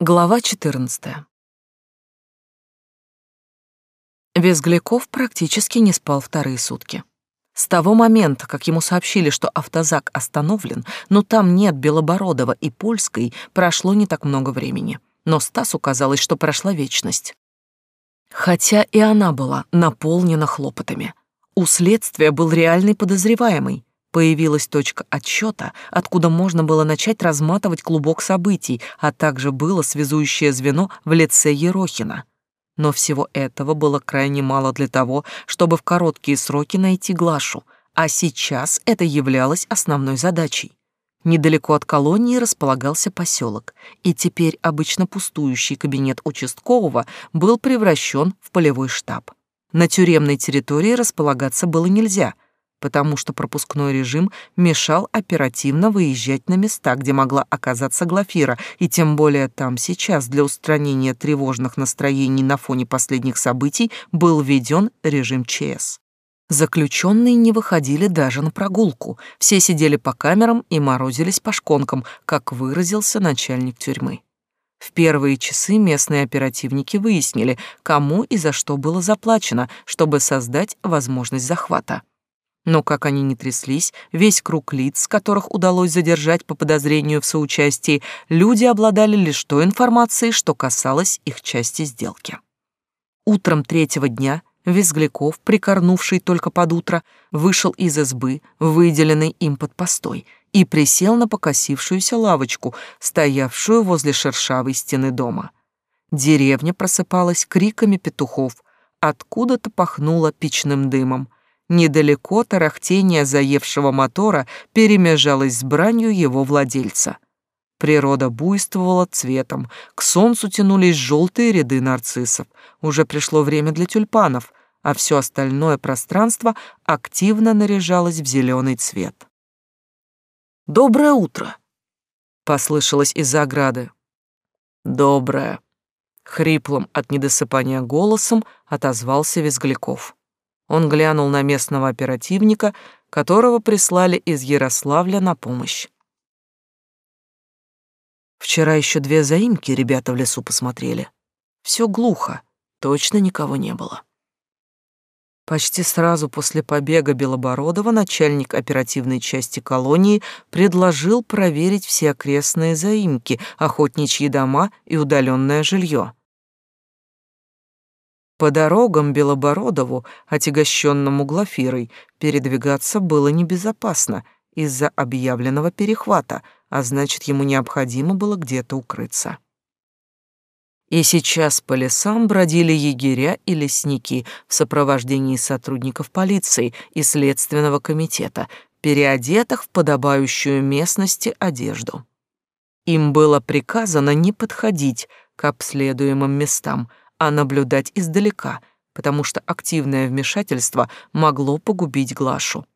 Глава 14. Визгляков практически не спал вторые сутки. С того момента, как ему сообщили, что автозак остановлен, но там нет Белобородова и Польской, прошло не так много времени. Но Стасу казалось, что прошла вечность. Хотя и она была наполнена хлопотами. У следствия был реальный подозреваемый, Появилась точка отсчета, откуда можно было начать разматывать клубок событий, а также было связующее звено в лице Ерохина. Но всего этого было крайне мало для того, чтобы в короткие сроки найти Глашу, а сейчас это являлось основной задачей. Недалеко от колонии располагался поселок, и теперь обычно пустующий кабинет участкового был превращен в полевой штаб. На тюремной территории располагаться было нельзя — потому что пропускной режим мешал оперативно выезжать на места, где могла оказаться Глафира, и тем более там сейчас для устранения тревожных настроений на фоне последних событий был введен режим ЧС. Заключенные не выходили даже на прогулку, все сидели по камерам и морозились по шконкам, как выразился начальник тюрьмы. В первые часы местные оперативники выяснили, кому и за что было заплачено, чтобы создать возможность захвата. Но как они не тряслись, весь круг лиц, которых удалось задержать по подозрению в соучастии, люди обладали лишь той информацией, что касалось их части сделки. Утром третьего дня Визгляков, прикорнувший только под утро, вышел из избы, выделенной им под постой, и присел на покосившуюся лавочку, стоявшую возле шершавой стены дома. Деревня просыпалась криками петухов, откуда-то пахнуло печным дымом — Недалеко тарахтение заевшего мотора перемежалось с бранью его владельца. Природа буйствовала цветом, к солнцу тянулись желтые ряды нарциссов. Уже пришло время для тюльпанов, а все остальное пространство активно наряжалось в зеленый цвет. «Доброе утро!» — послышалось из-за ограды. «Доброе!» — хриплым от недосыпания голосом отозвался Визгляков. Он глянул на местного оперативника, которого прислали из Ярославля на помощь. Вчера еще две заимки ребята в лесу посмотрели. Все глухо, точно никого не было. Почти сразу после побега Белобородова начальник оперативной части колонии предложил проверить все окрестные заимки, охотничьи дома и удаленное жилье. По дорогам Белобородову, отягощенному Глафирой, передвигаться было небезопасно из-за объявленного перехвата, а значит, ему необходимо было где-то укрыться. И сейчас по лесам бродили егеря и лесники в сопровождении сотрудников полиции и следственного комитета, переодетых в подобающую местности одежду. Им было приказано не подходить к обследуемым местам, а наблюдать издалека, потому что активное вмешательство могло погубить Глашу.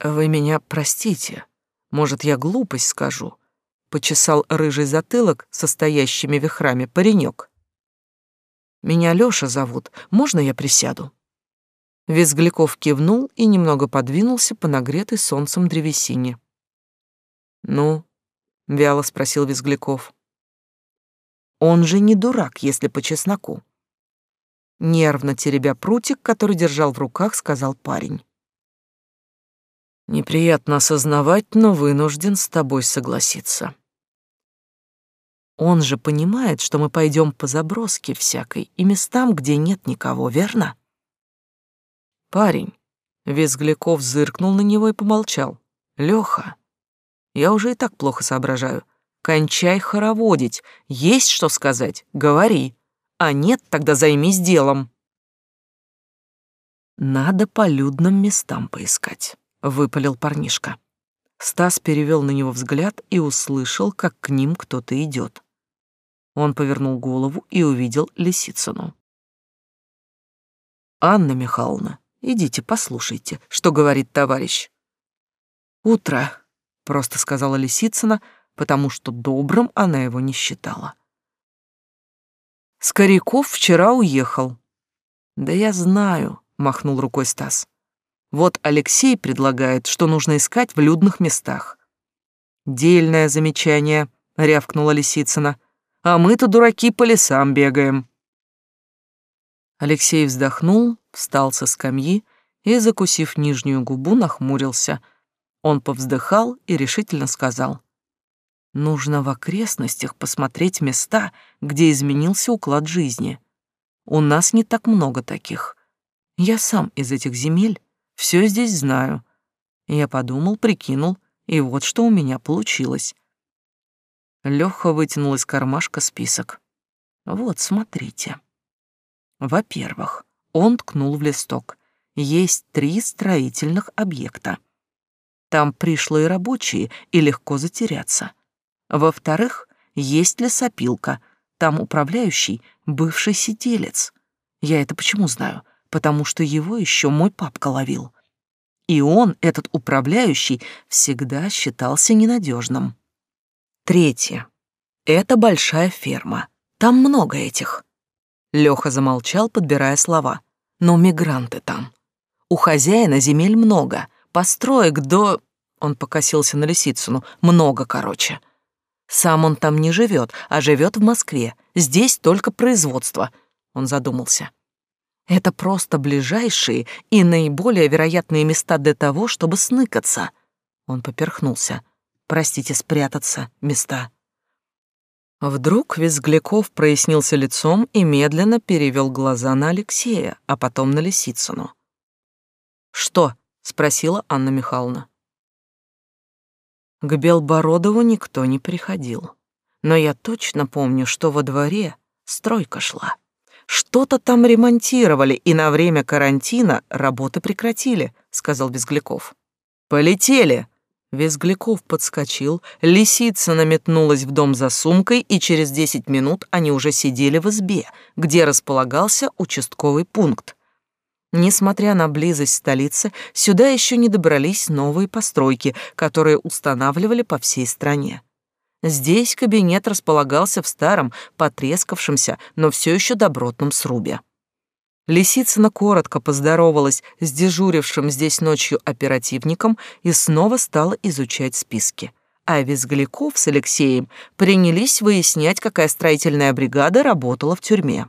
«Вы меня простите, может, я глупость скажу?» — почесал рыжий затылок состоящими вихрами паренек. «Меня Лёша зовут, можно я присяду?» Визгляков кивнул и немного подвинулся по нагретой солнцем древесине. «Ну?» — вяло спросил Визгляков. Он же не дурак, если по чесноку. Нервно теребя прутик, который держал в руках, сказал парень. Неприятно осознавать, но вынужден с тобой согласиться. Он же понимает, что мы пойдем по заброске всякой и местам, где нет никого, верно? Парень, Визгляков зыркнул на него и помолчал. Лёха, я уже и так плохо соображаю. Кончай хороводить. Есть что сказать? Говори. А нет, тогда займись делом. Надо по людным местам поискать, выпалил парнишка. Стас перевел на него взгляд и услышал, как к ним кто-то идет. Он повернул голову и увидел Лисицыну. «Анна Михайловна, идите послушайте, что говорит товарищ». «Утро», — просто сказала Лисицына, — потому что добрым она его не считала. Скоряков вчера уехал. Да я знаю, махнул рукой Стас. Вот Алексей предлагает, что нужно искать в людных местах. Дельное замечание, рявкнула Лисицына. «А мы-то, дураки, по лесам бегаем». Алексей вздохнул, встал со скамьи и, закусив нижнюю губу, нахмурился. Он повздыхал и решительно сказал. «Нужно в окрестностях посмотреть места, где изменился уклад жизни. У нас не так много таких. Я сам из этих земель, все здесь знаю. Я подумал, прикинул, и вот что у меня получилось. Лёха вытянул из кармашка список. Вот, смотрите. Во-первых, он ткнул в листок. Есть три строительных объекта. Там пришлые рабочие, и легко затеряться. Во-вторых, есть лесопилка. Там управляющий — бывший сиделец. Я это почему знаю? Потому что его еще мой папка ловил. И он, этот управляющий, всегда считался ненадежным. Третье. Это большая ферма. Там много этих. Лёха замолчал, подбирая слова. Но мигранты там. У хозяина земель много. Построек до... Он покосился на Лисицыну. Много, короче. Сам он там не живет, а живет в Москве. Здесь только производство. Он задумался. Это просто ближайшие и наиболее вероятные места для того, чтобы сныкаться. Он поперхнулся простите, спрятаться, места. Вдруг Визгляков прояснился лицом и медленно перевел глаза на Алексея, а потом на Лисицыну. «Что?» — спросила Анна Михайловна. К Белбородову никто не приходил. Но я точно помню, что во дворе стройка шла. Что-то там ремонтировали, и на время карантина работы прекратили, сказал Безгляков. Полетели, Визгляков подскочил, лисица наметнулась в дом за сумкой, и через десять минут они уже сидели в избе, где располагался участковый пункт. Несмотря на близость столицы, сюда еще не добрались новые постройки, которые устанавливали по всей стране. Здесь кабинет располагался в старом, потрескавшемся, но все еще добротном срубе. Лисицына коротко поздоровалась с дежурившим здесь ночью оперативником и снова стала изучать списки. А Визгляков с Алексеем принялись выяснять, какая строительная бригада работала в тюрьме.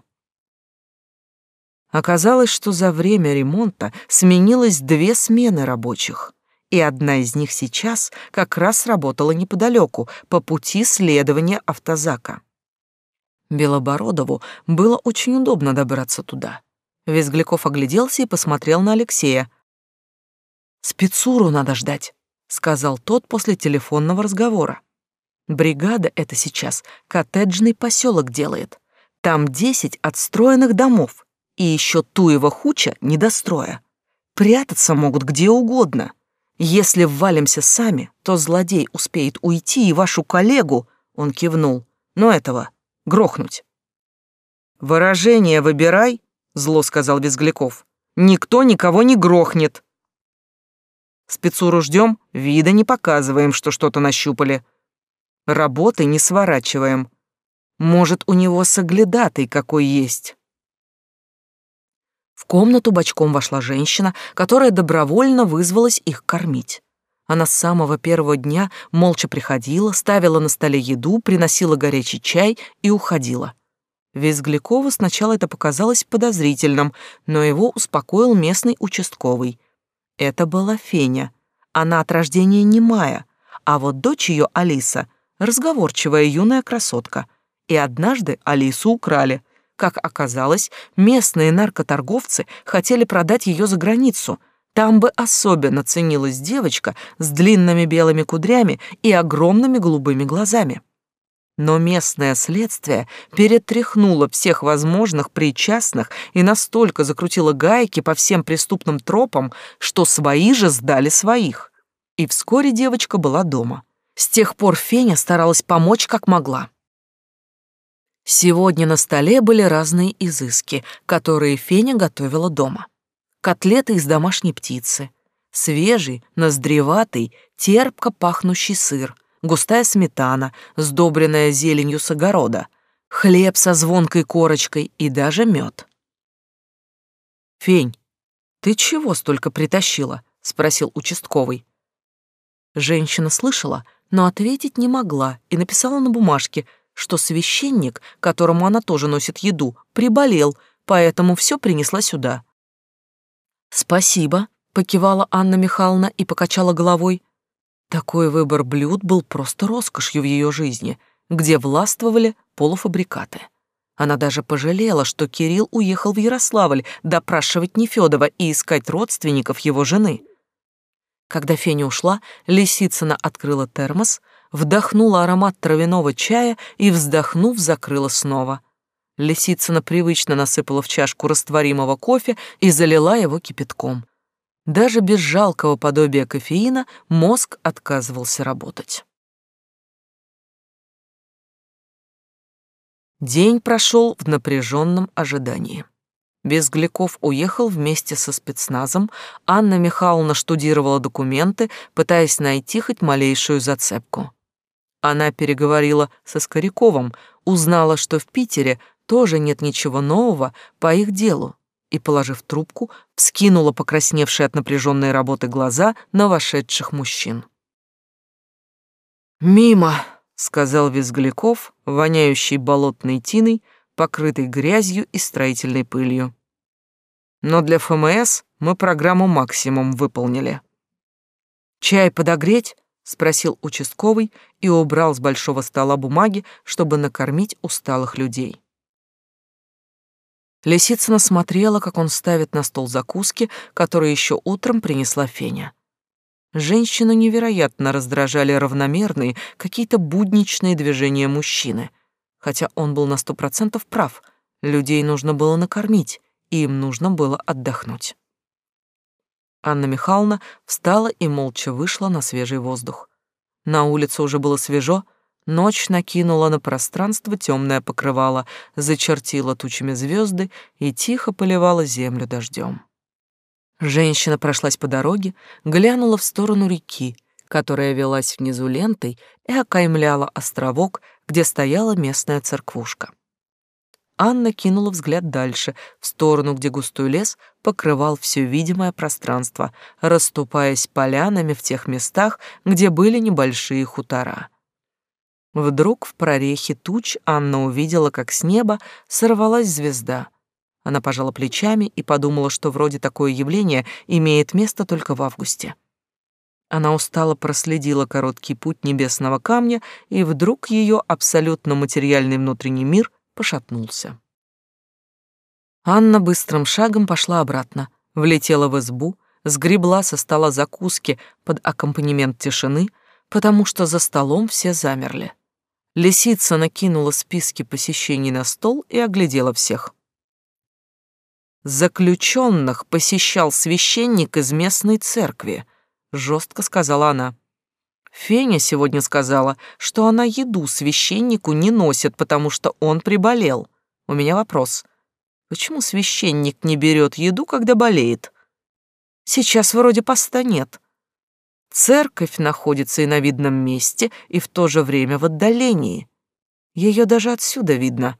Оказалось, что за время ремонта сменилось две смены рабочих, и одна из них сейчас как раз работала неподалеку, по пути следования автозака. Белобородову было очень удобно добраться туда. Визгляков огляделся и посмотрел на Алексея. «Спецуру надо ждать», — сказал тот после телефонного разговора. «Бригада это сейчас коттеджный поселок делает. Там десять отстроенных домов и еще Туева хуча недостроя. Прятаться могут где угодно. Если ввалимся сами, то злодей успеет уйти и вашу коллегу, — он кивнул, — но этого грохнуть». «Выражение выбирай», зло сказал Безгляков. Никто никого не грохнет. Спецуру ждем, вида не показываем, что что-то нащупали. Работы не сворачиваем. Может, у него соглядатый какой есть. В комнату бочком вошла женщина, которая добровольно вызвалась их кормить. Она с самого первого дня молча приходила, ставила на столе еду, приносила горячий чай и уходила. Визглякову сначала это показалось подозрительным, но его успокоил местный участковый. Это была Феня. Она от рождения немая, а вот дочь ее Алиса — разговорчивая юная красотка. И однажды Алису украли. Как оказалось, местные наркоторговцы хотели продать ее за границу. Там бы особенно ценилась девочка с длинными белыми кудрями и огромными голубыми глазами. Но местное следствие перетряхнуло всех возможных причастных и настолько закрутило гайки по всем преступным тропам, что свои же сдали своих. И вскоре девочка была дома. С тех пор Феня старалась помочь как могла. Сегодня на столе были разные изыски, которые Феня готовила дома. Котлеты из домашней птицы, свежий, ноздреватый, терпко пахнущий сыр — густая сметана, сдобренная зеленью с огорода, хлеб со звонкой корочкой и даже мед. «Фень, ты чего столько притащила?» — спросил участковый. Женщина слышала, но ответить не могла и написала на бумажке, что священник, которому она тоже носит еду, приболел, поэтому все принесла сюда. «Спасибо», — покивала Анна Михайловна и покачала головой. Такой выбор блюд был просто роскошью в ее жизни, где властвовали полуфабрикаты. Она даже пожалела, что Кирилл уехал в Ярославль допрашивать Нефёдова и искать родственников его жены. Когда Феня ушла, Лисицына открыла термос, вдохнула аромат травяного чая и, вздохнув, закрыла снова. Лисицына привычно насыпала в чашку растворимого кофе и залила его кипятком. Даже без жалкого подобия кофеина мозг отказывался работать. День прошел в напряженном ожидании. Безгляков уехал вместе со спецназом, Анна Михайловна штудировала документы, пытаясь найти хоть малейшую зацепку. Она переговорила со Скоряковым, узнала, что в Питере тоже нет ничего нового по их делу, и, положив трубку, вскинула покрасневшие от напряженной работы глаза на вошедших мужчин. «Мимо!» сказал Визгляков, воняющий болотной тиной, покрытый грязью и строительной пылью. Но для ФМС мы программу максимум выполнили. Чай подогреть? Спросил участковый и убрал с большого стола бумаги, чтобы накормить усталых людей. Лисицына смотрела, как он ставит на стол закуски, которые еще утром принесла Феня. Женщину невероятно раздражали равномерные, какие-то будничные движения мужчины. Хотя он был на сто процентов прав, людей нужно было накормить, и им нужно было отдохнуть. Анна Михайловна встала и молча вышла на свежий воздух. На улице уже было свежо, ночь накинула на пространство темное покрывало, зачертила тучами звезды и тихо поливала землю дождем. Женщина прошлась по дороге, глянула в сторону реки, которая велась внизу лентой и окаймляла островок, где стояла местная церквушка. Анна кинула взгляд дальше, в сторону, где густой лес покрывал все видимое пространство, расступаясь полянами в тех местах, где были небольшие хутора. Вдруг в прорехе туч Анна увидела, как с неба сорвалась звезда — она пожала плечами и подумала, что вроде такое явление имеет место только в августе. Она устало проследила короткий путь небесного камня, и вдруг ее абсолютно материальный внутренний мир пошатнулся. Анна быстрым шагом пошла обратно, влетела в избу, сгребла со стола закуски под аккомпанемент тишины, потому что за столом все замерли. Лисица накинула списки посещений на стол и оглядела всех заключенных посещал священник из местной церкви, жестко сказала она. Феня сегодня сказала, что она еду священнику не носит, потому что он приболел. У меня вопрос. Почему священник не берет еду, когда болеет? Сейчас вроде поста нет. Церковь находится и на видном месте, и в то же время в отдалении. Ее даже отсюда видно.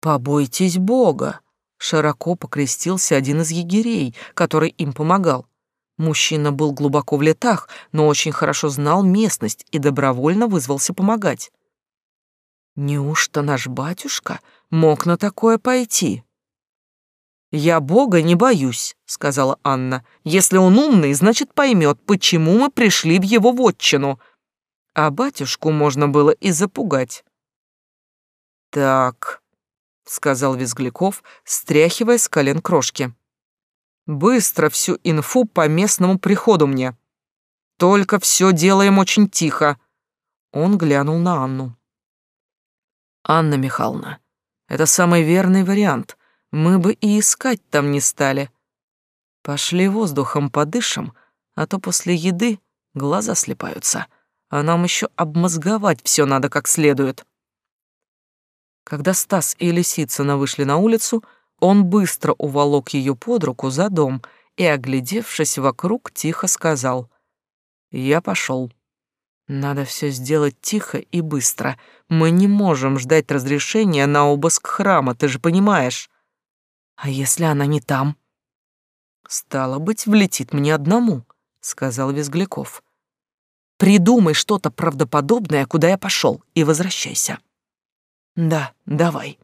«Побойтесь Бога!» — широко покрестился один из егерей, который им помогал. Мужчина был глубоко в летах, но очень хорошо знал местность и добровольно вызвался помогать. Неужто наш батюшка мог на такое пойти? «Я Бога не боюсь», — сказала Анна. «Если он умный, значит поймет, почему мы пришли в его вотчину. А батюшку можно было и запугать». «Так», сказал Визгляков, стряхивая с колен крошки. Быстро всю инфу по местному приходу мне. Только все делаем очень тихо. Он глянул на Анну. Анна Михайловна, это самый верный вариант. Мы бы и искать там не стали. Пошли воздухом подышим, а то после еды глаза слепаются, а нам еще обмозговать все надо как следует. Когда Стас и Лисицына вышли на улицу, он быстро уволок ее под руку за дом и, оглядевшись вокруг, тихо сказал «Я пошел. Надо все сделать тихо и быстро. Мы не можем ждать разрешения на обыск храма, ты же понимаешь. А если она не там?» «Стало быть, влетит мне одному», — сказал Визгляков. Придумай что-то правдоподобное, куда я пошел, и возвращайся. Да, давай.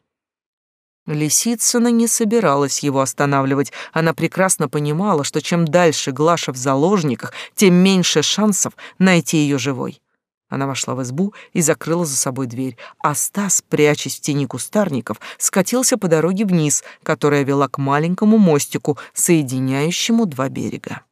Лисицына не собиралась его останавливать. Она прекрасно понимала, что чем дальше Глаша в заложниках, тем меньше шансов найти ее живой. Она вошла в избу и закрыла за собой дверь, а Стас, прячась в тени кустарников, скатился по дороге вниз, которая вела к маленькому мостику, соединяющему два берега.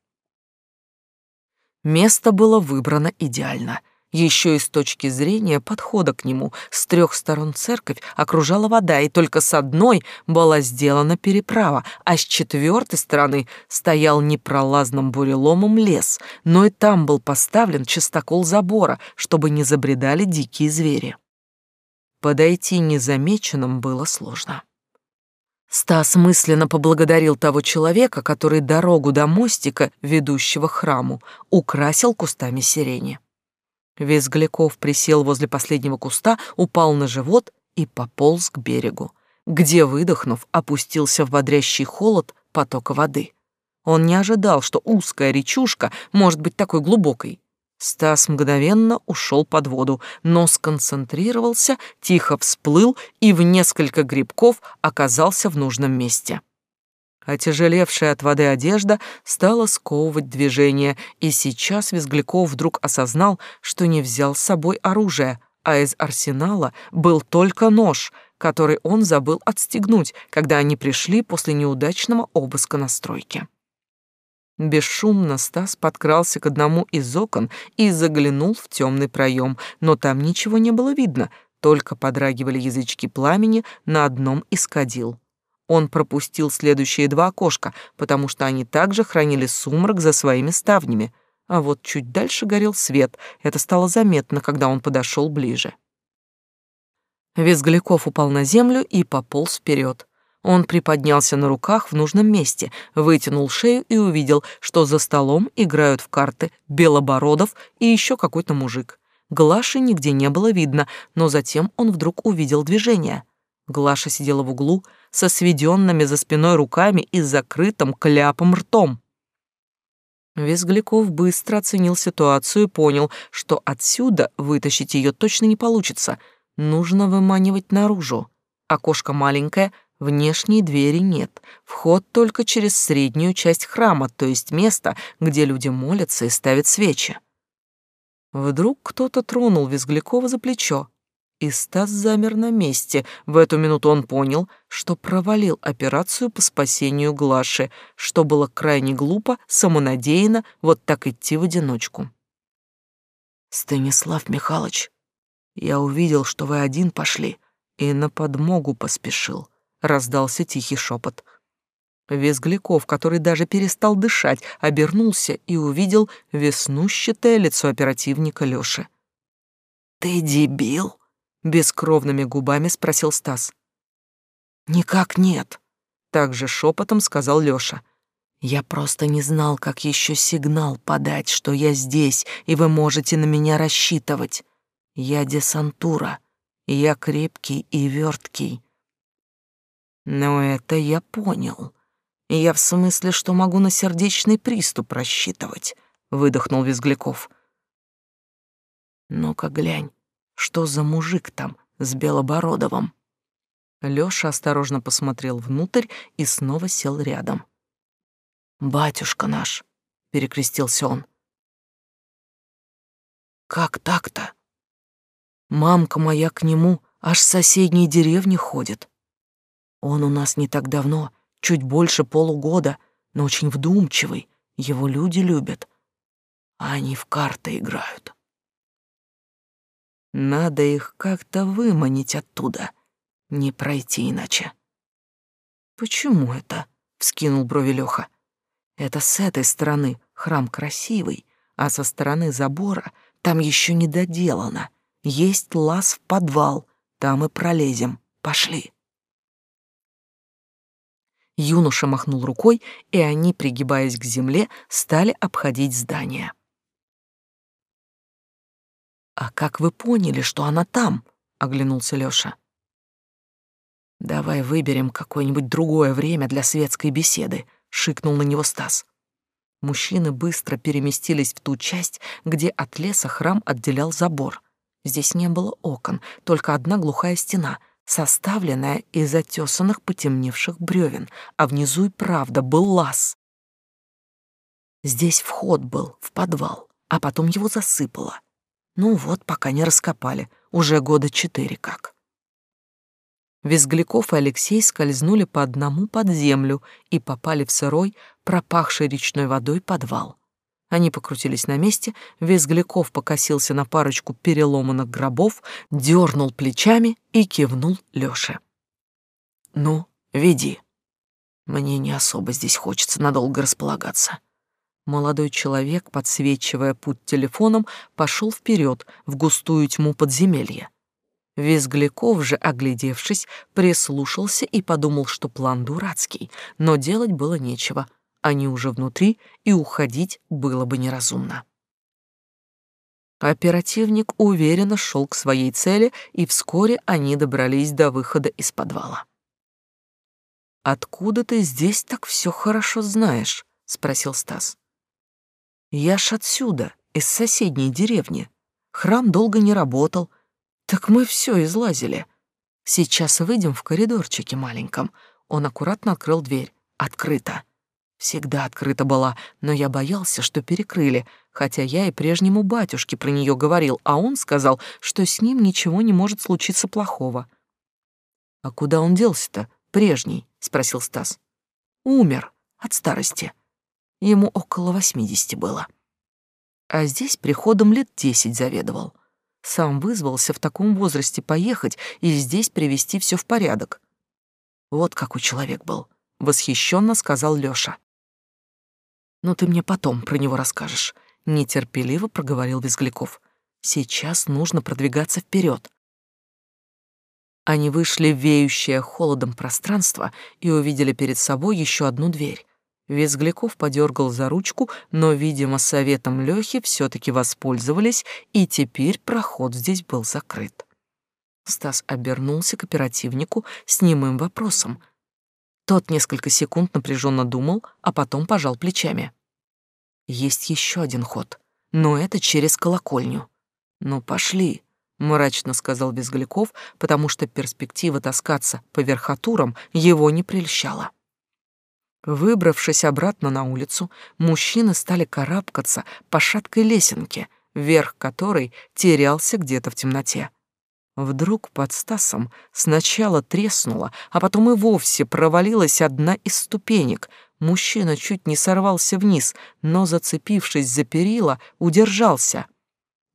Место было выбрано идеально — еще и с точки зрения подхода к нему, с трех сторон церковь окружала вода, и только с одной была сделана переправа, а с четвертой стороны стоял непролазным буреломом лес, но и там был поставлен чистокол забора, чтобы не забредали дикие звери. Подойти незамеченным было сложно. Стас мысленно поблагодарил того человека, который дорогу до мостика, ведущего храму, украсил кустами сирени. Визгляков присел возле последнего куста, упал на живот и пополз к берегу, где, выдохнув, опустился в бодрящий холод потока воды. Он не ожидал, что узкая речушка может быть такой глубокой. Стас мгновенно ушел под воду, но сконцентрировался, тихо всплыл и в несколько грибков оказался в нужном месте. Отяжелевшая от воды одежда стала сковывать движение, и сейчас Визгляков вдруг осознал, что не взял с собой оружие, а из арсенала был только нож, который он забыл отстегнуть, когда они пришли после неудачного обыска на стройке. Бесшумно Стас подкрался к одному из окон и заглянул в темный проем, но там ничего не было видно, только подрагивали язычки пламени на одном из кадил. Он пропустил следующие два окошка, потому что они также хранили сумрак за своими ставнями. А вот чуть дальше горел свет. Это стало заметно, когда он подошел ближе. Визгляков упал на землю и пополз вперед. Он приподнялся на руках в нужном месте, вытянул шею и увидел, что за столом играют в карты Белобородов и еще какой-то мужик. Глаши нигде не было видно, но затем он вдруг увидел движение. Глаша сидела в углу, со сведенными за спиной руками и закрытым кляпом ртом. Визгляков быстро оценил ситуацию и понял, что отсюда вытащить ее точно не получится. Нужно выманивать наружу. Окошко маленькое, внешней двери нет. Вход только через среднюю часть храма, то есть место, где люди молятся и ставят свечи. Вдруг кто-то тронул Визглякова за плечо и Стас замер на месте. В эту минуту он понял, что провалил операцию по спасению Глаши, что было крайне глупо, самонадеянно вот так идти в одиночку. «Станислав Михайлович, я увидел, что вы один пошли, и на подмогу поспешил», — раздался тихий шепот. Визгляков, который даже перестал дышать, обернулся и увидел веснущатое лицо оперативника Лёши. «Ты дебил?» Бескровными губами спросил Стас. Никак нет, также шепотом сказал Лёша. Я просто не знал, как еще сигнал подать, что я здесь, и вы можете на меня рассчитывать. Я десантура, и я крепкий и верткий. Но это я понял. Я в смысле, что могу на сердечный приступ рассчитывать, выдохнул Визгляков. Ну-ка глянь, что за мужик там с Белобородовым? Лёша осторожно посмотрел внутрь и снова сел рядом. «Батюшка наш», — перекрестился он. «Как так-то? Мамка моя к нему аж с соседней деревни ходит. Он у нас не так давно, чуть больше полугода, но очень вдумчивый, его люди любят, а они в карты играют. Надо их как-то выманить оттуда. Не пройти иначе. Почему это? вскинул брови Лёха. Это с этой стороны храм красивый, а со стороны забора там еще не доделано. Есть лаз в подвал, там и пролезем. Пошли. Юноша махнул рукой, и они, пригибаясь к земле, стали обходить здание. «А как вы поняли, что она там?» — оглянулся Лёша. «Давай выберем какое-нибудь другое время для светской беседы», — шикнул на него Стас. Мужчины быстро переместились в ту часть, где от леса храм отделял забор. Здесь не было окон, только одна глухая стена, составленная из отесанных потемневших бревен, а внизу и правда был лаз. Здесь вход был в подвал, а потом его засыпало. Ну вот, пока не раскопали, уже года четыре как. Визгляков и Алексей скользнули по одному под землю и попали в сырой, пропахший речной водой подвал. Они покрутились на месте, Визгляков покосился на парочку переломанных гробов, дернул плечами и кивнул Лёше. «Ну, веди. Мне не особо здесь хочется надолго располагаться». Молодой человек, подсвечивая путь телефоном, пошел вперед в густую тьму подземелья. Визгляков же, оглядевшись, прислушался и подумал, что план дурацкий, но делать было нечего. Они уже внутри, и уходить было бы неразумно. Оперативник уверенно шел к своей цели, и вскоре они добрались до выхода из подвала. «Откуда ты здесь так все хорошо знаешь?» — спросил Стас. «Я ж отсюда, из соседней деревни. Храм долго не работал, так мы все излазили. Сейчас выйдем в коридорчике маленьком. Он аккуратно открыл дверь. Открыто. Всегда открыта была, но я боялся, что перекрыли, хотя я и прежнему батюшке про нее говорил, а он сказал, что с ним ничего не может случиться плохого. «А куда он делся-то, прежний?» — спросил Стас. «Умер от старости. Ему около восьмидесяти было. А здесь приходом лет десять заведовал. Сам вызвался в таком возрасте поехать и здесь привести все в порядок. Вот какой человек был, восхищенно сказал Лёша. Но ты мне потом про него расскажешь, нетерпеливо проговорил Безгляков. Сейчас нужно продвигаться вперед. Они вышли в веющее холодом пространство и увидели перед собой еще одну дверь. Визгляков подергал за ручку, но, видимо, советом Лёхи все таки воспользовались, и теперь проход здесь был закрыт. Стас обернулся к оперативнику с немым вопросом. Тот несколько секунд напряженно думал, а потом пожал плечами. Есть еще один ход, но это через колокольню. Ну, пошли, мрачно сказал Безгляков, потому что перспектива таскаться по верхотурам его не прельщала. Выбравшись обратно на улицу, мужчины стали карабкаться по шаткой лесенке, верх которой терялся где-то в темноте. Вдруг под Стасом сначала треснула, а потом и вовсе провалилась одна из ступенек. Мужчина чуть не сорвался вниз, но, зацепившись за перила, удержался.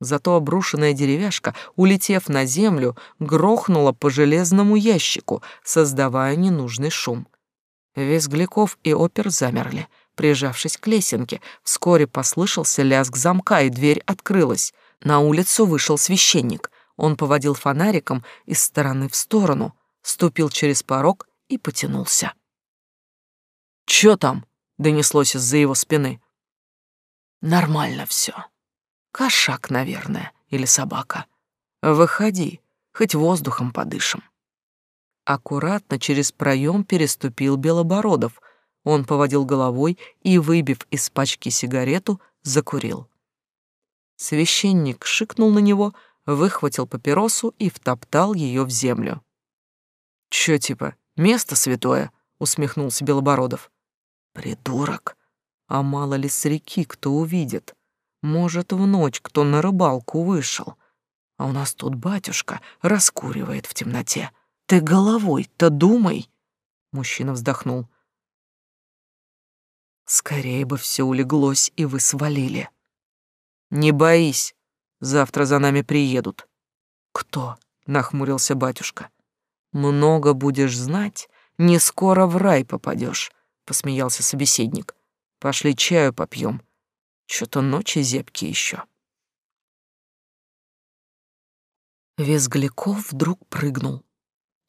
Зато обрушенная деревяшка, улетев на землю, грохнула по железному ящику, создавая ненужный шум. Визгляков и опер замерли, прижавшись к лесенке. Вскоре послышался лязг замка, и дверь открылась. На улицу вышел священник. Он поводил фонариком из стороны в сторону, ступил через порог и потянулся. «Чё там?» — донеслось из-за его спины. «Нормально все. Кошак, наверное, или собака. Выходи, хоть воздухом подышим» аккуратно через проем переступил Белобородов. Он поводил головой и, выбив из пачки сигарету, закурил. Священник шикнул на него, выхватил папиросу и втоптал ее в землю. «Чё типа, место святое?» — усмехнулся Белобородов. «Придурок! А мало ли с реки кто увидит? Может, в ночь кто на рыбалку вышел? А у нас тут батюшка раскуривает в темноте. Ты головой-то думай. Мужчина вздохнул. Скорее бы все улеглось, и вы свалили. Не боись, завтра за нами приедут. Кто? Нахмурился батюшка. Много будешь знать, не скоро в рай попадешь, посмеялся собеседник. Пошли чаю попьем. Что-то ночи зепкие еще. Визгляков вдруг прыгнул.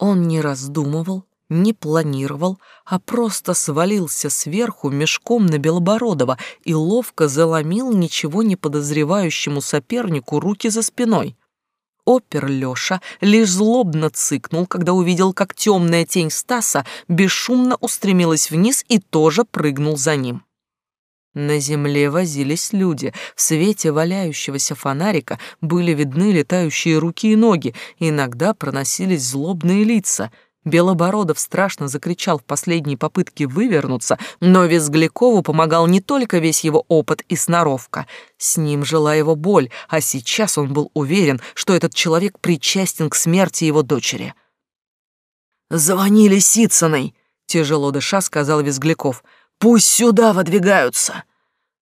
Он не раздумывал, не планировал, а просто свалился сверху мешком на Белобородова и ловко заломил ничего не подозревающему сопернику руки за спиной. Опер Лёша лишь злобно цыкнул, когда увидел, как темная тень Стаса бесшумно устремилась вниз и тоже прыгнул за ним. На земле возились люди. В свете валяющегося фонарика были видны летающие руки и ноги, иногда проносились злобные лица. Белобородов страшно закричал в последней попытке вывернуться, но Визглякову помогал не только весь его опыт и сноровка. С ним жила его боль, а сейчас он был уверен, что этот человек причастен к смерти его дочери. «Звони Лисицыной!» — тяжело дыша сказал Визгляков — Пусть сюда выдвигаются.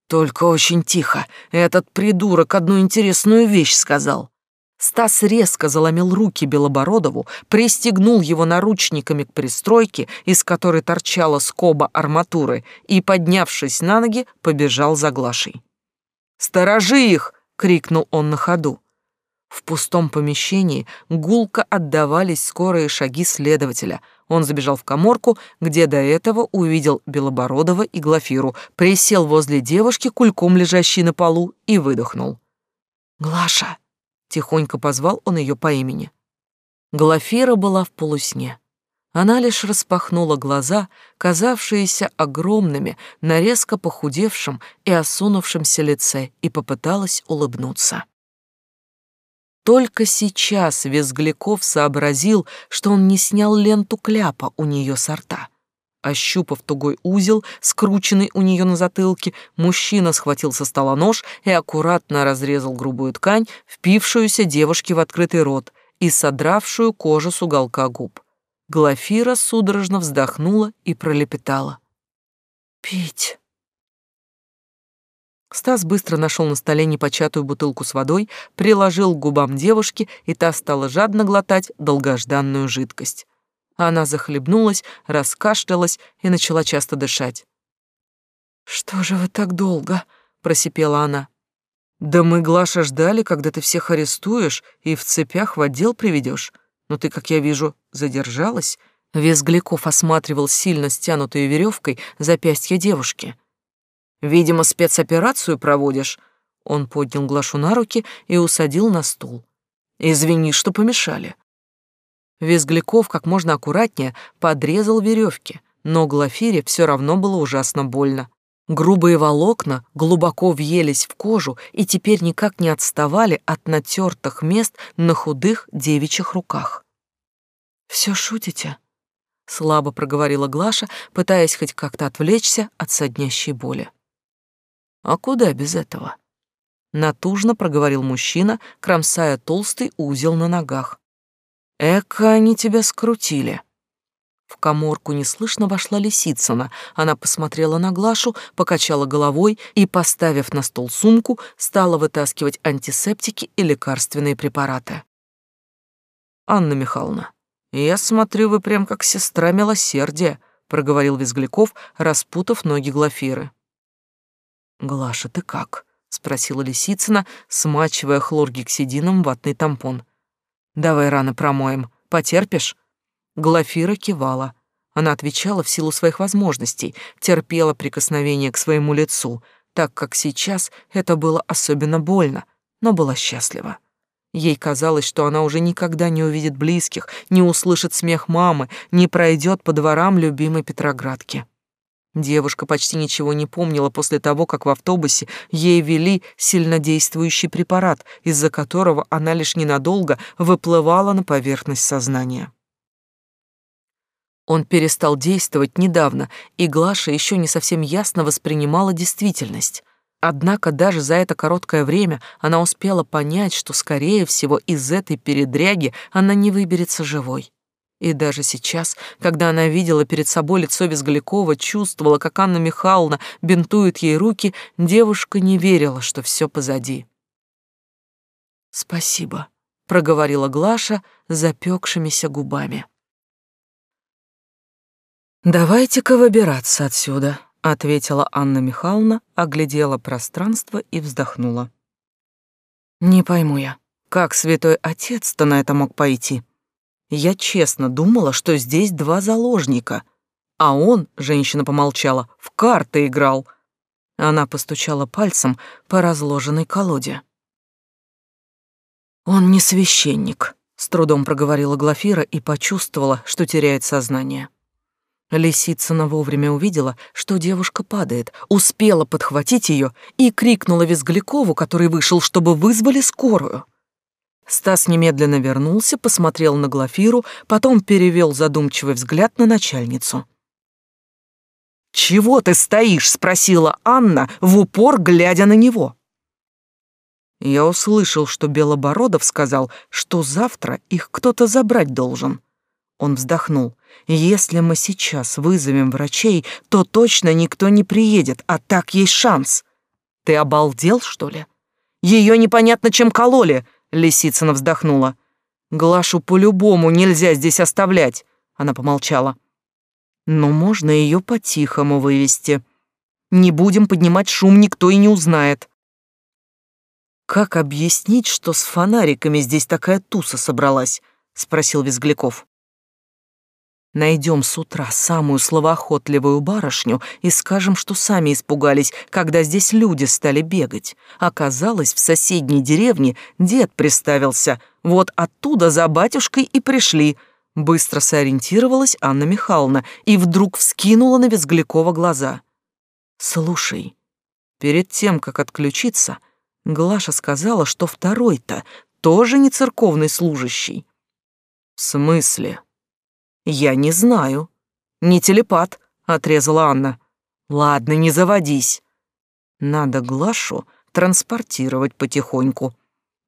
Только очень тихо. Этот придурок одну интересную вещь сказал. Стас резко заломил руки Белобородову, пристегнул его наручниками к пристройке, из которой торчала скоба арматуры, и, поднявшись на ноги, побежал за Глашей. «Сторожи их!» — крикнул он на ходу. В пустом помещении гулко отдавались скорые шаги следователя — он забежал в коморку, где до этого увидел Белобородова и Глафиру, присел возле девушки, кульком лежащей на полу, и выдохнул. «Глаша!» — тихонько позвал он ее по имени. Глафира была в полусне. Она лишь распахнула глаза, казавшиеся огромными, на резко похудевшем и осунувшемся лице, и попыталась улыбнуться. Только сейчас Визгляков сообразил, что он не снял ленту кляпа у нее со рта. Ощупав тугой узел, скрученный у нее на затылке, мужчина схватил со стола нож и аккуратно разрезал грубую ткань, впившуюся девушке в открытый рот и содравшую кожу с уголка губ. Глафира судорожно вздохнула и пролепетала. «Пить». Стас быстро нашел на столе непочатую бутылку с водой, приложил к губам девушки, и та стала жадно глотать долгожданную жидкость. Она захлебнулась, раскашлялась и начала часто дышать. «Что же вы так долго?» — просипела она. «Да мы, Глаша, ждали, когда ты всех арестуешь и в цепях в отдел приведешь. Но ты, как я вижу, задержалась». Визгляков осматривал сильно стянутой веревкой запястье девушки — Видимо, спецоперацию проводишь. Он поднял Глашу на руки и усадил на стул. Извини, что помешали. Визгляков как можно аккуратнее подрезал веревки, но Глафире все равно было ужасно больно. Грубые волокна глубоко въелись в кожу и теперь никак не отставали от натертых мест на худых девичьих руках. «Все шутите?» — слабо проговорила Глаша, пытаясь хоть как-то отвлечься от соднящей боли. А куда без этого? Натужно проговорил мужчина, кромсая толстый узел на ногах. Эка они тебя скрутили. В коморку неслышно вошла Лисицына. Она посмотрела на Глашу, покачала головой и, поставив на стол сумку, стала вытаскивать антисептики и лекарственные препараты. «Анна Михайловна, я смотрю, вы прям как сестра милосердия», — проговорил Визгляков, распутав ноги Глафиры. «Глаша, ты как?» — спросила Лисицына, смачивая хлоргексидином ватный тампон. «Давай рано промоем. Потерпишь?» Глафира кивала. Она отвечала в силу своих возможностей, терпела прикосновение к своему лицу, так как сейчас это было особенно больно, но была счастлива. Ей казалось, что она уже никогда не увидит близких, не услышит смех мамы, не пройдет по дворам любимой Петроградки. Девушка почти ничего не помнила после того, как в автобусе ей ввели сильнодействующий препарат, из-за которого она лишь ненадолго выплывала на поверхность сознания. Он перестал действовать недавно, и Глаша еще не совсем ясно воспринимала действительность. Однако даже за это короткое время она успела понять, что, скорее всего, из этой передряги она не выберется живой. И даже сейчас, когда она видела перед собой лицо Визглякова, чувствовала, как Анна Михайловна бинтует ей руки, девушка не верила, что все позади. «Спасибо», — проговорила Глаша запекшимися губами. «Давайте-ка выбираться отсюда», — ответила Анна Михайловна, оглядела пространство и вздохнула. «Не пойму я, как святой отец-то на это мог пойти?» Я честно думала, что здесь два заложника, а он, женщина помолчала, в карты играл. Она постучала пальцем по разложенной колоде. Он не священник, с трудом проговорила Глафира и почувствовала, что теряет сознание. Лисицына вовремя увидела, что девушка падает, успела подхватить ее и крикнула Визглякову, который вышел, чтобы вызвали скорую. Стас немедленно вернулся, посмотрел на Глафиру, потом перевел задумчивый взгляд на начальницу. «Чего ты стоишь?» — спросила Анна, в упор глядя на него. Я услышал, что Белобородов сказал, что завтра их кто-то забрать должен. Он вздохнул. Если мы сейчас вызовем врачей, то точно никто не приедет, а так есть шанс. Ты обалдел, что ли? Ее непонятно чем кололи, Лисицына вздохнула. Глашу по-любому нельзя здесь оставлять, она помолчала. Но можно ее по-тихому вывести. Не будем поднимать шум, никто и не узнает. Как объяснить, что с фонариками здесь такая туса собралась? спросил Визгляков. Найдем с утра самую словоохотливую барышню и скажем, что сами испугались, когда здесь люди стали бегать. Оказалось, в соседней деревне дед приставился. Вот оттуда за батюшкой и пришли. Быстро сориентировалась Анна Михайловна и вдруг вскинула на Визглякова глаза. «Слушай, перед тем, как отключиться, Глаша сказала, что второй-то тоже не церковный служащий». «В смысле?» «Я не знаю». «Не телепат», — отрезала Анна. «Ладно, не заводись. Надо Глашу транспортировать потихоньку».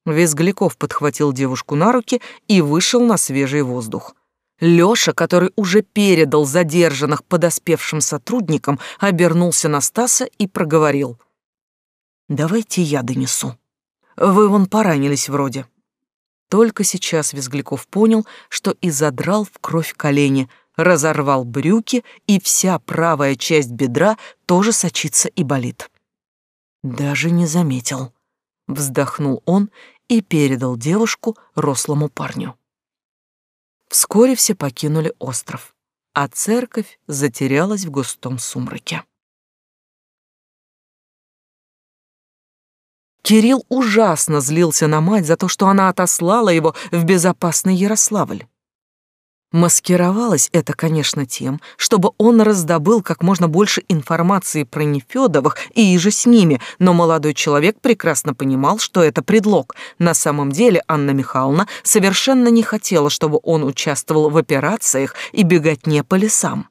Визгляков подхватил девушку на руки и вышел на свежий воздух. Лёша, который уже передал задержанных подоспевшим сотрудникам, обернулся на Стаса и проговорил. «Давайте я донесу. Вы вон поранились вроде». Только сейчас Визгляков понял, что и задрал в кровь колени, разорвал брюки, и вся правая часть бедра тоже сочится и болит. Даже не заметил. Вздохнул он и передал девушку рослому парню. Вскоре все покинули остров, а церковь затерялась в густом сумраке. Кирилл ужасно злился на мать за то, что она отослала его в безопасный Ярославль. Маскировалось это, конечно, тем, чтобы он раздобыл как можно больше информации про Нефёдовых и иже с ними, но молодой человек прекрасно понимал, что это предлог. На самом деле Анна Михайловна совершенно не хотела, чтобы он участвовал в операциях и беготне по лесам.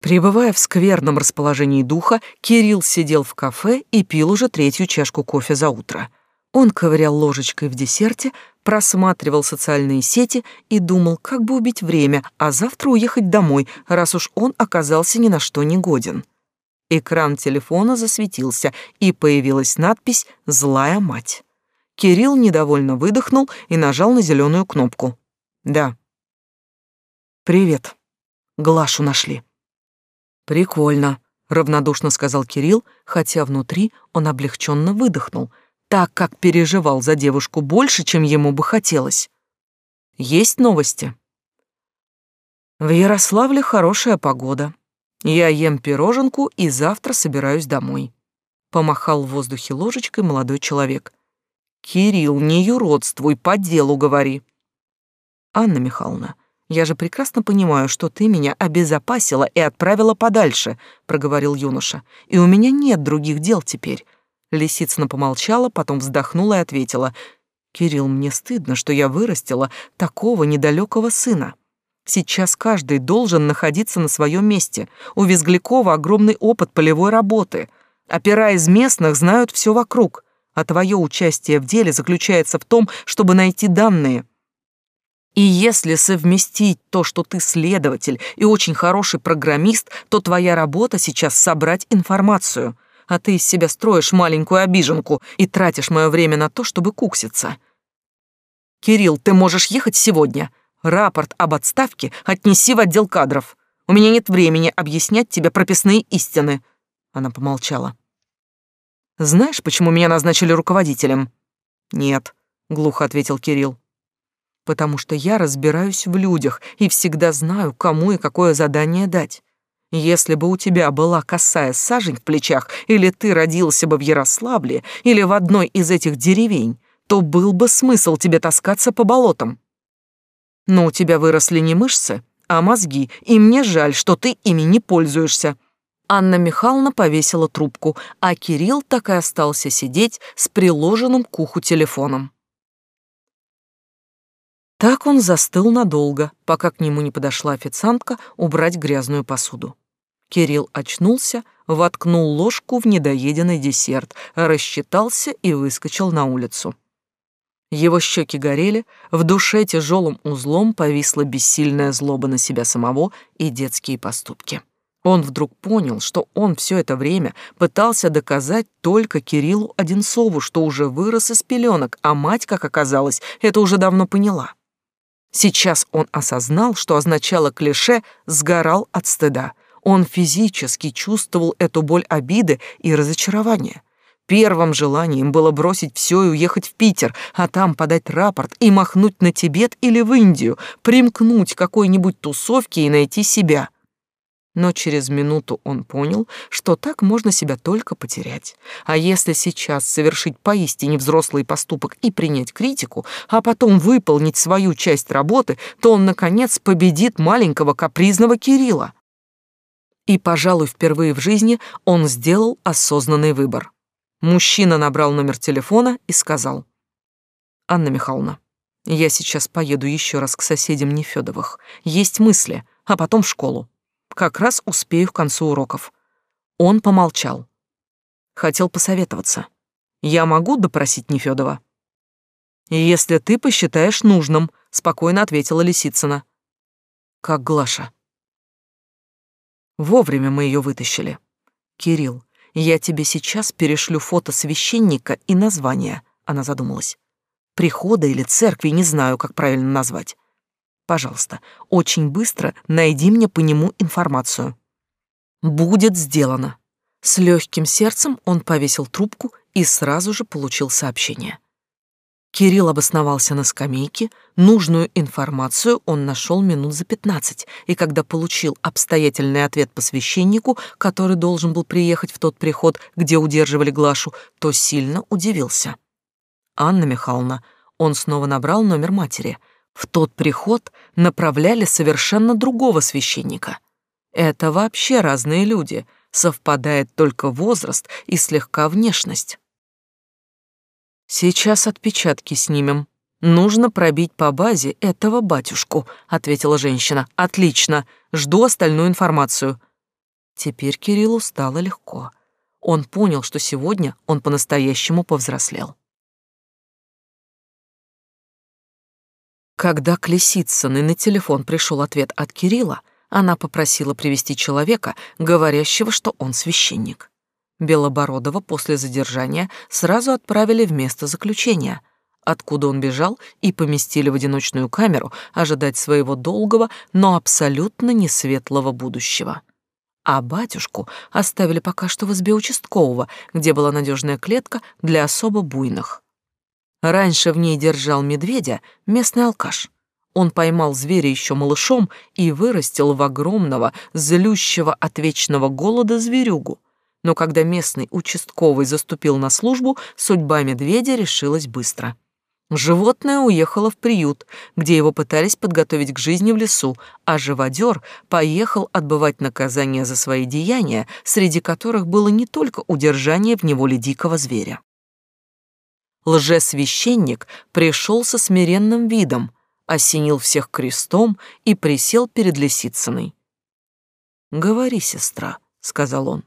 Пребывая в скверном расположении духа, Кирилл сидел в кафе и пил уже третью чашку кофе за утро. Он ковырял ложечкой в десерте, просматривал социальные сети и думал, как бы убить время, а завтра уехать домой, раз уж он оказался ни на что не годен. Экран телефона засветился, и появилась надпись «Злая мать». Кирилл недовольно выдохнул и нажал на зеленую кнопку. «Да». «Привет. Глашу нашли». «Прикольно», — равнодушно сказал Кирилл, хотя внутри он облегченно выдохнул, так как переживал за девушку больше, чем ему бы хотелось. «Есть новости?» «В Ярославле хорошая погода. Я ем пироженку и завтра собираюсь домой», — помахал в воздухе ложечкой молодой человек. «Кирилл, не юродствуй, по делу говори». «Анна Михайловна, я же прекрасно понимаю, что ты меня обезопасила и отправила подальше, проговорил юноша. И у меня нет других дел теперь. Лисицына помолчала, потом вздохнула и ответила: Кирилл, мне стыдно, что я вырастила такого недалекого сына. Сейчас каждый должен находиться на своем месте. У Визглякова огромный опыт полевой работы. Опера из местных знают все вокруг, а твое участие в деле заключается в том, чтобы найти данные. И если совместить то, что ты следователь и очень хороший программист, то твоя работа сейчас собрать информацию, а ты из себя строишь маленькую обиженку и тратишь мое время на то, чтобы кукситься. Кирилл, ты можешь ехать сегодня. Рапорт об отставке отнеси в отдел кадров. У меня нет времени объяснять тебе прописные истины. Она помолчала. Знаешь, почему меня назначили руководителем? Нет, глухо ответил Кирилл потому что я разбираюсь в людях и всегда знаю, кому и какое задание дать. Если бы у тебя была косая сажень в плечах, или ты родился бы в Ярославле, или в одной из этих деревень, то был бы смысл тебе таскаться по болотам. Но у тебя выросли не мышцы, а мозги, и мне жаль, что ты ими не пользуешься». Анна Михайловна повесила трубку, а Кирилл так и остался сидеть с приложенным к уху телефоном. Так он застыл надолго, пока к нему не подошла официантка убрать грязную посуду. Кирилл очнулся, воткнул ложку в недоеденный десерт, рассчитался и выскочил на улицу. Его щеки горели, в душе тяжелым узлом повисла бессильная злоба на себя самого и детские поступки. Он вдруг понял, что он все это время пытался доказать только Кириллу Одинцову, что уже вырос из пеленок, а мать, как оказалось, это уже давно поняла. Сейчас он осознал, что означало клише «сгорал от стыда». Он физически чувствовал эту боль обиды и разочарования. Первым желанием было бросить все и уехать в Питер, а там подать рапорт и махнуть на Тибет или в Индию, примкнуть к какой-нибудь тусовке и найти себя. Но через минуту он понял, что так можно себя только потерять. А если сейчас совершить поистине взрослый поступок и принять критику, а потом выполнить свою часть работы, то он, наконец, победит маленького капризного Кирилла. И, пожалуй, впервые в жизни он сделал осознанный выбор. Мужчина набрал номер телефона и сказал. «Анна Михайловна, я сейчас поеду еще раз к соседям Нефёдовых. Есть мысли, а потом в школу. Как раз успею к концу уроков». Он помолчал. Хотел посоветоваться. «Я могу допросить Нефёдова?» «Если ты посчитаешь нужным», — спокойно ответила Лисицына. «Как Глаша?» Вовремя мы ее вытащили. Кирилл, я тебе сейчас перешлю фото священника и название, она задумалась. Прихода или церкви, не знаю, как правильно назвать. Пожалуйста, очень быстро найди мне по нему информацию. Будет сделано. С легким сердцем он повесил трубку и сразу же получил сообщение. Кирилл обосновался на скамейке, нужную информацию он нашел минут за пятнадцать, и когда получил обстоятельный ответ по священнику, который должен был приехать в тот приход, где удерживали Глашу, то сильно удивился. «Анна Михайловна», он снова набрал номер матери. В тот приход направляли совершенно другого священника. Это вообще разные люди, совпадает только возраст и слегка внешность. Сейчас отпечатки снимем. Нужно пробить по базе этого батюшку, ответила женщина. Отлично. Жду остальную информацию. Теперь Кириллу стало легко. Он понял, что сегодня он по-настоящему повзрослел. Когда к Лисицыной на телефон пришел ответ от Кирилла, она попросила привести человека, говорящего, что он священник. Белобородова после задержания сразу отправили в место заключения, откуда он бежал, и поместили в одиночную камеру ожидать своего долгого, но абсолютно несветлого будущего. А батюшку оставили пока что в избе участкового, где была надежная клетка для особо буйных. Раньше в ней держал медведя местный алкаш. Он поймал зверя еще малышом и вырастил в огромного, злющего от вечного голода зверюгу но когда местный участковый заступил на службу, судьба медведя решилась быстро. Животное уехало в приют, где его пытались подготовить к жизни в лесу, а живодер поехал отбывать наказание за свои деяния, среди которых было не только удержание в неволе дикого зверя. Лжесвященник пришел со смиренным видом, осенил всех крестом и присел перед Лисицыной. «Говори, сестра», — сказал он.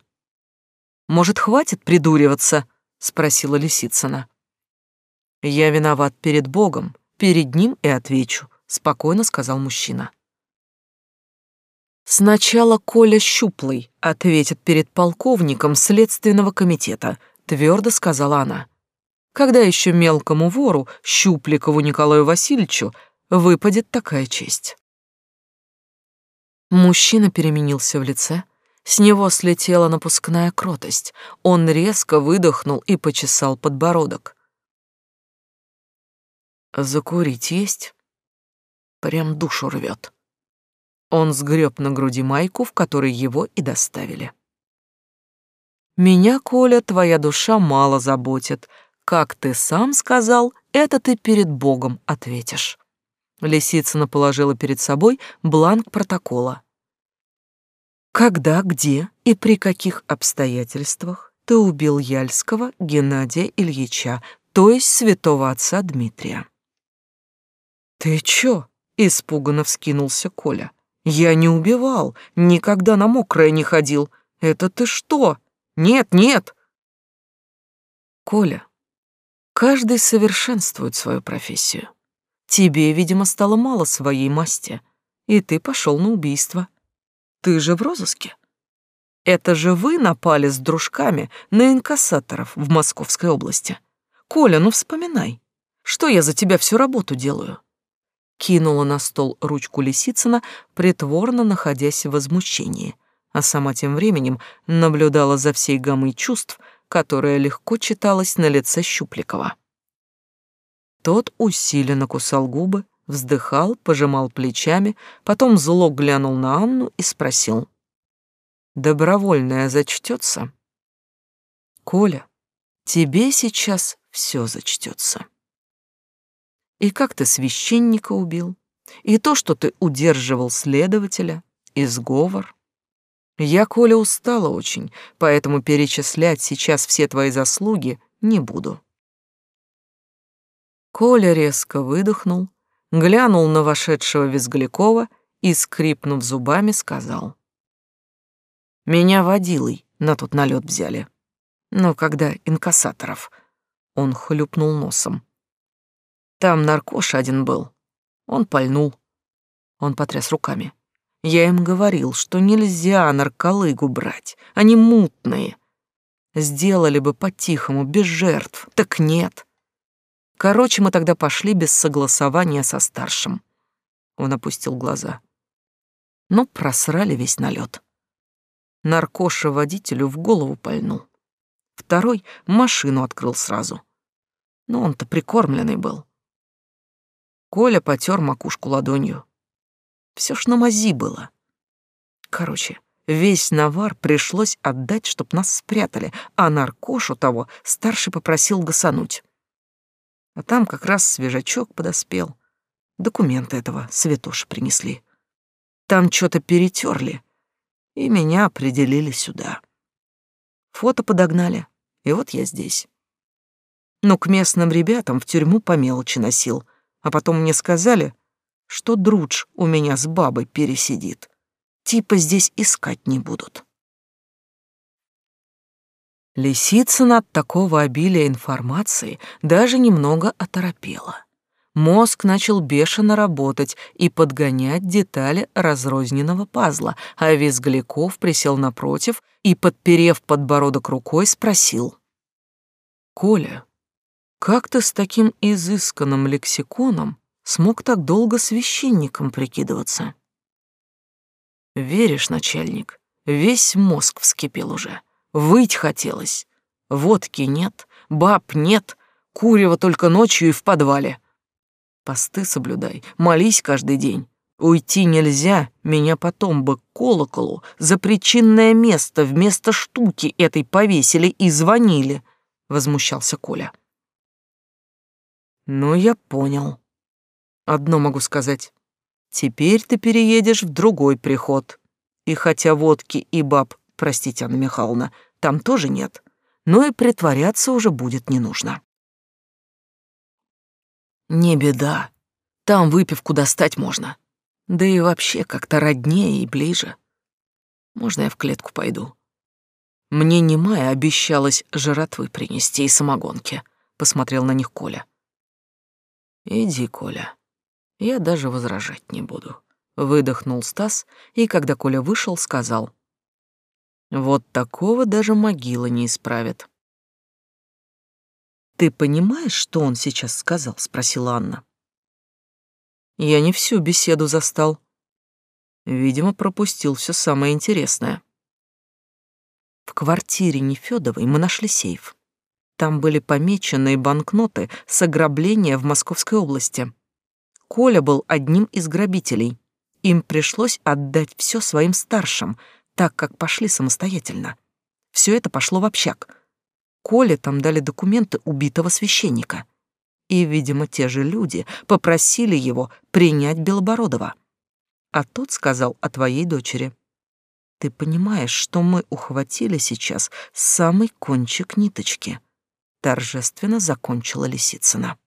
Может, хватит придуриваться?» — спросила Лисицына. «Я виноват перед Богом, перед Ним и отвечу», — спокойно сказал мужчина. «Сначала Коля Щуплый ответит перед полковником Следственного комитета», — твердо сказала она. «Когда еще мелкому вору, Щупликову Николаю Васильевичу, выпадет такая честь?» Мужчина переменился в лице, с него слетела напускная кротость. Он резко выдохнул и почесал подбородок. «Закурить есть?» Прям душу рвет. Он сгреб на груди майку, в которой его и доставили. «Меня, Коля, твоя душа мало заботит. Как ты сам сказал, это ты перед Богом ответишь». Лисицына положила перед собой бланк протокола. Когда, где и при каких обстоятельствах ты убил Яльского Геннадия Ильича, то есть святого отца Дмитрия? Ты чё? испуганно вскинулся Коля. Я не убивал, никогда на мокрое не ходил. Это ты что? Нет, нет. Коля, каждый совершенствует свою профессию. Тебе, видимо, стало мало своей масти, и ты пошел на убийство. Ты же в розыске. Это же вы напали с дружками на инкассаторов в Московской области. Коля, ну вспоминай, что я за тебя всю работу делаю?» Кинула на стол ручку Лисицына, притворно находясь в возмущении, а сама тем временем наблюдала за всей гаммой чувств, которая легко читалась на лице Щупликова. Тот усиленно кусал губы, вздыхал, пожимал плечами, потом зло глянул на Анну и спросил. «Добровольное зачтется?» «Коля, тебе сейчас все зачтется. И как ты священника убил, и то, что ты удерживал следователя, и сговор. Я, Коля, устала очень, поэтому перечислять сейчас все твои заслуги не буду. Коля резко выдохнул, глянул на вошедшего Визглякова и, скрипнув зубами, сказал. «Меня водилой на тот налет взяли. Но когда инкассаторов...» Он хлюпнул носом. «Там наркош один был. Он пальнул». Он потряс руками. «Я им говорил, что нельзя нарколыгу брать, они мутные. Сделали бы по-тихому, без жертв. Так нет». Короче, мы тогда пошли без согласования со старшим. Он опустил глаза. Но просрали весь налет. Наркоша водителю в голову пальнул. Второй машину открыл сразу. Но он-то прикормленный был. Коля потер макушку ладонью. Все ж на мази было. Короче, весь навар пришлось отдать, чтоб нас спрятали, а наркошу того старший попросил гасануть. А там как раз свежачок подоспел. Документы этого святоши принесли. Там что-то перетерли, и меня определили сюда. Фото подогнали, и вот я здесь. Ну, к местным ребятам в тюрьму по мелочи носил, а потом мне сказали, что друдж у меня с бабой пересидит. Типа здесь искать не будут. Лисицына от такого обилия информации даже немного оторопела. Мозг начал бешено работать и подгонять детали разрозненного пазла, а Визгляков присел напротив и, подперев подбородок рукой, спросил. «Коля, как ты с таким изысканным лексиконом смог так долго священником прикидываться?» «Веришь, начальник, весь мозг вскипел уже». Выть хотелось. Водки нет, баб нет, курева только ночью и в подвале. Посты соблюдай, молись каждый день. Уйти нельзя, меня потом бы к колоколу за причинное место вместо штуки этой повесили и звонили, — возмущался Коля. Ну, я понял. Одно могу сказать. Теперь ты переедешь в другой приход. И хотя водки и баб простите, Анна Михайловна, там тоже нет, но и притворяться уже будет не нужно. Не беда, там выпивку достать можно. Да и вообще как-то роднее и ближе. Можно я в клетку пойду? Мне немая обещалась жратвы принести и самогонки, посмотрел на них Коля. Иди, Коля, я даже возражать не буду. Выдохнул Стас, и когда Коля вышел, сказал — вот такого даже могила не исправит. «Ты понимаешь, что он сейчас сказал?» — спросила Анна. Я не всю беседу застал. Видимо, пропустил все самое интересное. В квартире Нефёдовой мы нашли сейф. Там были помеченные банкноты с ограбления в Московской области. Коля был одним из грабителей. Им пришлось отдать все своим старшим — так как пошли самостоятельно. Все это пошло в общак. Коле там дали документы убитого священника. И, видимо, те же люди попросили его принять Белобородова. А тот сказал о твоей дочери. Ты понимаешь, что мы ухватили сейчас самый кончик ниточки? Торжественно закончила Лисицына.